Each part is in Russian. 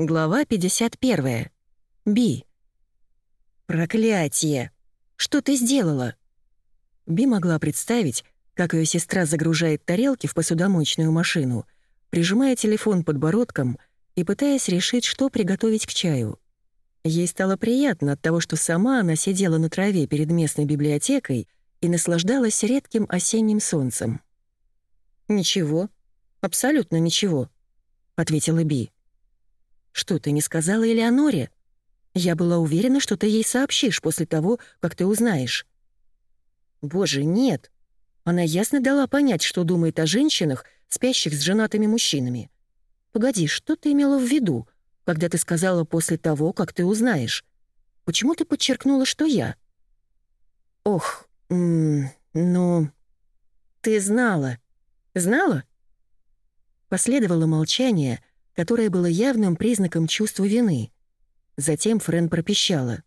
Глава 51. Би. «Проклятие! Что ты сделала?» Би могла представить, как ее сестра загружает тарелки в посудомоечную машину, прижимая телефон подбородком и пытаясь решить, что приготовить к чаю. Ей стало приятно от того, что сама она сидела на траве перед местной библиотекой и наслаждалась редким осенним солнцем. «Ничего, абсолютно ничего», — ответила Би. «Что ты не сказала Элеоноре? Я была уверена, что ты ей сообщишь после того, как ты узнаешь». «Боже, нет!» Она ясно дала понять, что думает о женщинах, спящих с женатыми мужчинами. «Погоди, что ты имела в виду, когда ты сказала после того, как ты узнаешь? Почему ты подчеркнула, что я?» «Ох, ну...» «Ты знала. Знала?» Последовало молчание, которое было явным признаком чувства вины. Затем Френ пропищала.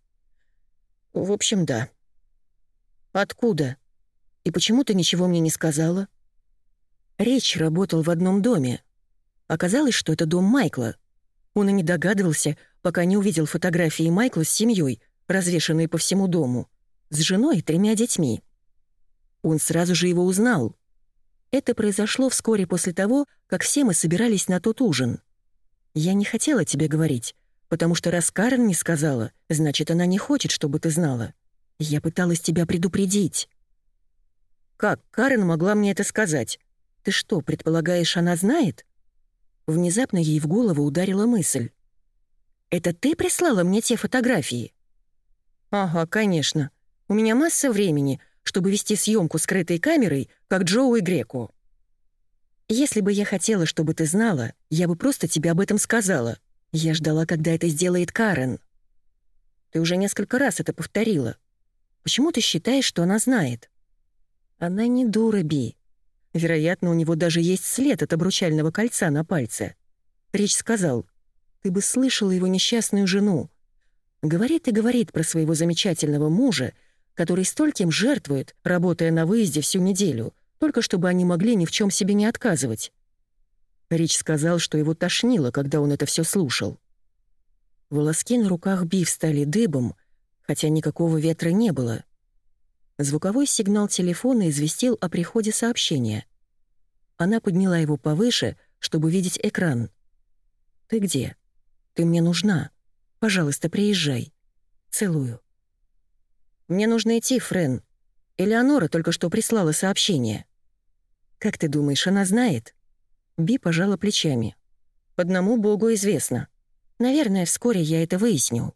«В общем, да». «Откуда? И почему ты ничего мне не сказала?» Речь работал в одном доме. Оказалось, что это дом Майкла. Он и не догадывался, пока не увидел фотографии Майкла с семьей, развешанные по всему дому, с женой и тремя детьми. Он сразу же его узнал. Это произошло вскоре после того, как все мы собирались на тот ужин. Я не хотела тебе говорить, потому что раз Карен не сказала, значит, она не хочет, чтобы ты знала. Я пыталась тебя предупредить. Как Карен могла мне это сказать? Ты что, предполагаешь, она знает? Внезапно ей в голову ударила мысль. «Это ты прислала мне те фотографии?» «Ага, конечно. У меня масса времени, чтобы вести съемку скрытой камерой, как Джоу и Греку. Если бы я хотела, чтобы ты знала, я бы просто тебе об этом сказала. Я ждала, когда это сделает Карен. Ты уже несколько раз это повторила. Почему ты считаешь, что она знает? Она не дура, Би. Вероятно, у него даже есть след от обручального кольца на пальце. Речь сказал, ты бы слышала его несчастную жену. Говорит и говорит про своего замечательного мужа, который стольким жертвует, работая на выезде всю неделю, только чтобы они могли ни в чем себе не отказывать. Рич сказал, что его тошнило, когда он это все слушал. Волоски на руках Бив стали дыбом, хотя никакого ветра не было. Звуковой сигнал телефона известил о приходе сообщения. Она подняла его повыше, чтобы видеть экран. «Ты где? Ты мне нужна. Пожалуйста, приезжай. Целую». «Мне нужно идти, Френ. Элеонора только что прислала сообщение». «Как ты думаешь, она знает?» Би пожала плечами. «Одному богу известно. Наверное, вскоре я это выясню».